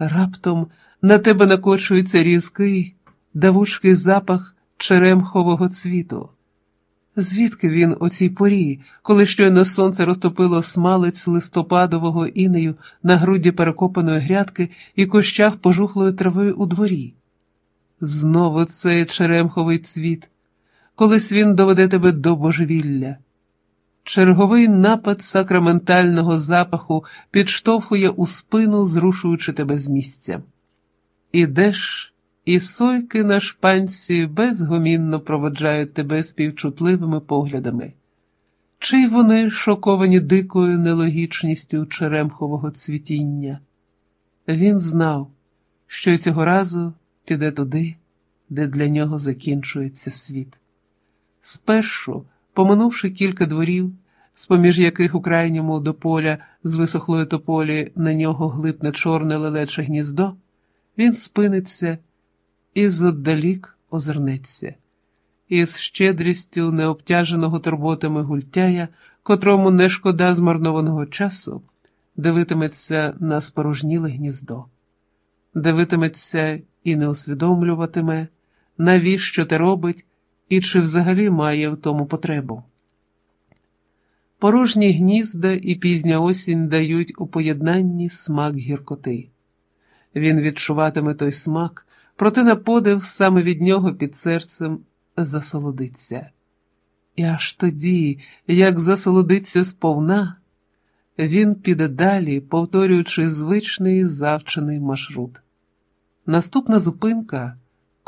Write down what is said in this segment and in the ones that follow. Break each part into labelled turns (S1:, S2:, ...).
S1: Раптом на тебе накочується різкий, давучкий запах черемхового цвіту. Звідки він о цій порі, коли щойно сонце розтопило смалець листопадового інею на груді перекопаної грядки і кущах пожухлої трави у дворі? Знову цей черемховий цвіт, колись він доведе тебе до божевілля. Черговий напад сакраментального запаху підштовхує у спину, зрушуючи тебе з місця. Ідеш, і сойки на шпанці безгомінно проводжають тебе співчутливими поглядами. Чи вони шоковані дикою нелогічністю черемхового цвітіння? Він знав, що цього разу піде туди, де для нього закінчується світ. Спершу, поминувши кілька дворів, з-поміж яких у крайньому до поля з висохлої тополі на нього глипне чорне лелече гніздо, він спиниться і зодалік озирнеться, із щедрістю необтяженого турботами гультяя, котрому не шкода змарнованого часу, дивитиметься на спорожніле гніздо, дивитиметься і не усвідомлюватиме, навіщо те робить і чи взагалі має в тому потребу. Порожні гнізда і пізня осінь дають у поєднанні смак гіркоти. Він відчуватиме той смак, проте на подив саме від нього під серцем засолодиться. І аж тоді, як засолодиться сповна, він піде далі, повторюючи звичний завчений маршрут. Наступна зупинка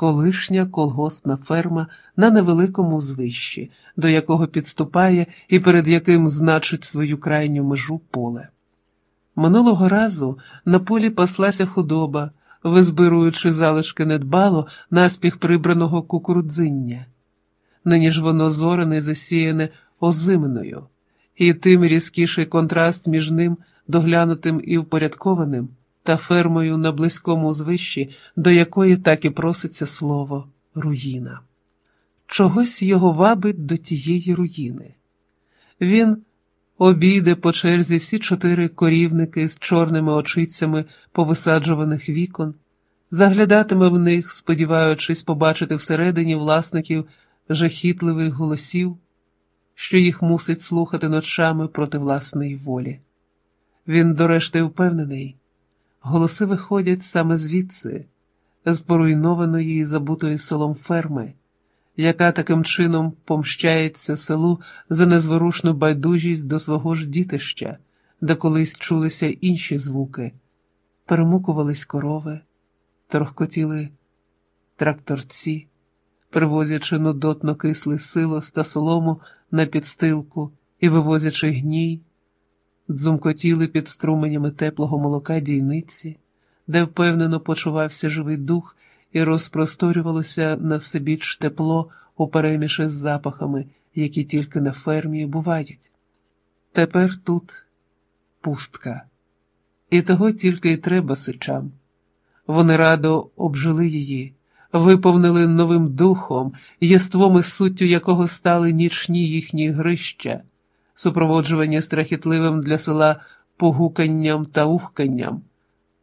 S1: колишня колгоспна ферма на невеликому звищі, до якого підступає і перед яким значить свою крайню межу поле. Минулого разу на полі паслася худоба, визбируючи залишки недбало наспіх прибраного кукурудзиння. Нині ж воно зорене засіяне озимною, і тим різкіший контраст між ним, доглянутим і впорядкованим та фермою на близькому звищі, до якої так і проситься слово руїна. Чогось його вабить до тієї руїни. Він обійде по черзі всі чотири корівники з чорними очицями повисаджуваних вікон, заглядатиме в них, сподіваючись побачити всередині власників жахітливих голосів, що їх мусить слухати ночами проти власної волі. Він, дорешти, впевнений. Голоси виходять саме звідси, з поруйнованої і забутої селом ферми, яка таким чином помщається селу за незворушну байдужість до свого ж дітища, де колись чулися інші звуки, перемукувались корови, торохкотіли тракторці, привозячи нудотно кислий силос та солому на підстилку і вивозячи гній дзумкотіли під струменями теплого молока дійниці, де впевнено почувався живий дух і розпросторювалося на всебіч тепло у переміші з запахами, які тільки на фермі бувають. Тепер тут пустка, і того тільки й треба сичам. Вони радо обжили її, виповнили новим духом, єством і суттю якого стали нічні їхні грища супроводжувані страхітливим для села погуканням та ухканням,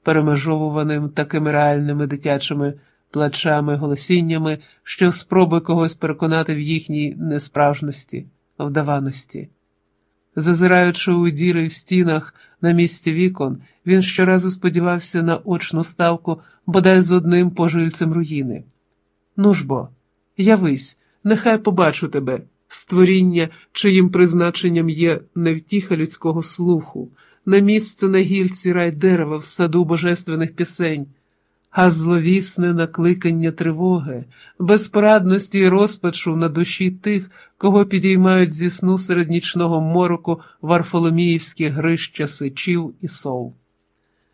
S1: перемежовуваним такими реальними дитячими плачами, голосіннями, що спроби когось переконати в їхній несправжності, вдаваності. Зазираючи у діри в стінах на місці вікон, він щоразу сподівався на очну ставку бодай з одним пожильцем руїни. Ну ж бо, явись, нехай побачу тебе створіння, чиїм призначенням є невтіха людського слуху, на місце на гільці рай дерева в саду божественних пісень, а зловісне накликання тривоги, безпорадності і розпачу на душі тих, кого підіймають зі сну серед нічного мороку варфоломіївські грища сичів і сов.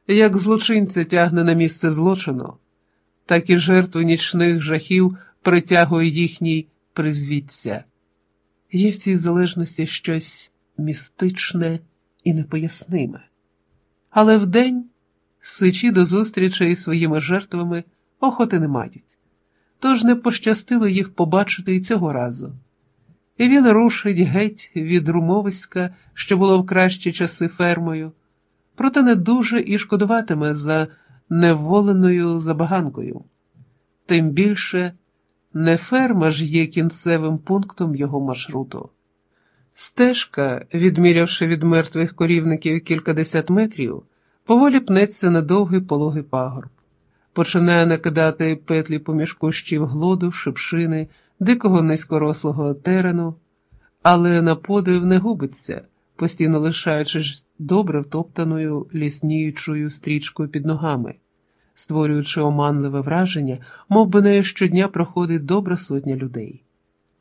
S1: Як злочинця тягне на місце злочину, так і жертву нічних жахів притягує їхній призвідця. Є в цій залежності щось містичне і непоясниме. Але вдень сичі до зустрічей своїми жертвами охоти не мають, тож не пощастило їх побачити і цього разу. І він рушить геть від румовиська, що було в кращі часи фермою, проте не дуже і шкодуватиме за неволеною забаганкою. Тим більше не ферма ж є кінцевим пунктом його маршруту. Стежка, відмірявши від мертвих корівників кількадесят метрів, поволі пнеться на довгий пологий пагорб, починає накидати петлі поміж кущів глоду, шипшини, дикого низькорослого терену, але на подив не губиться, постійно лишаючись добре втоптаною лісніючою стрічкою під ногами, створюючи оманливе враження, мов би нею щодня проходить добра сотня людей.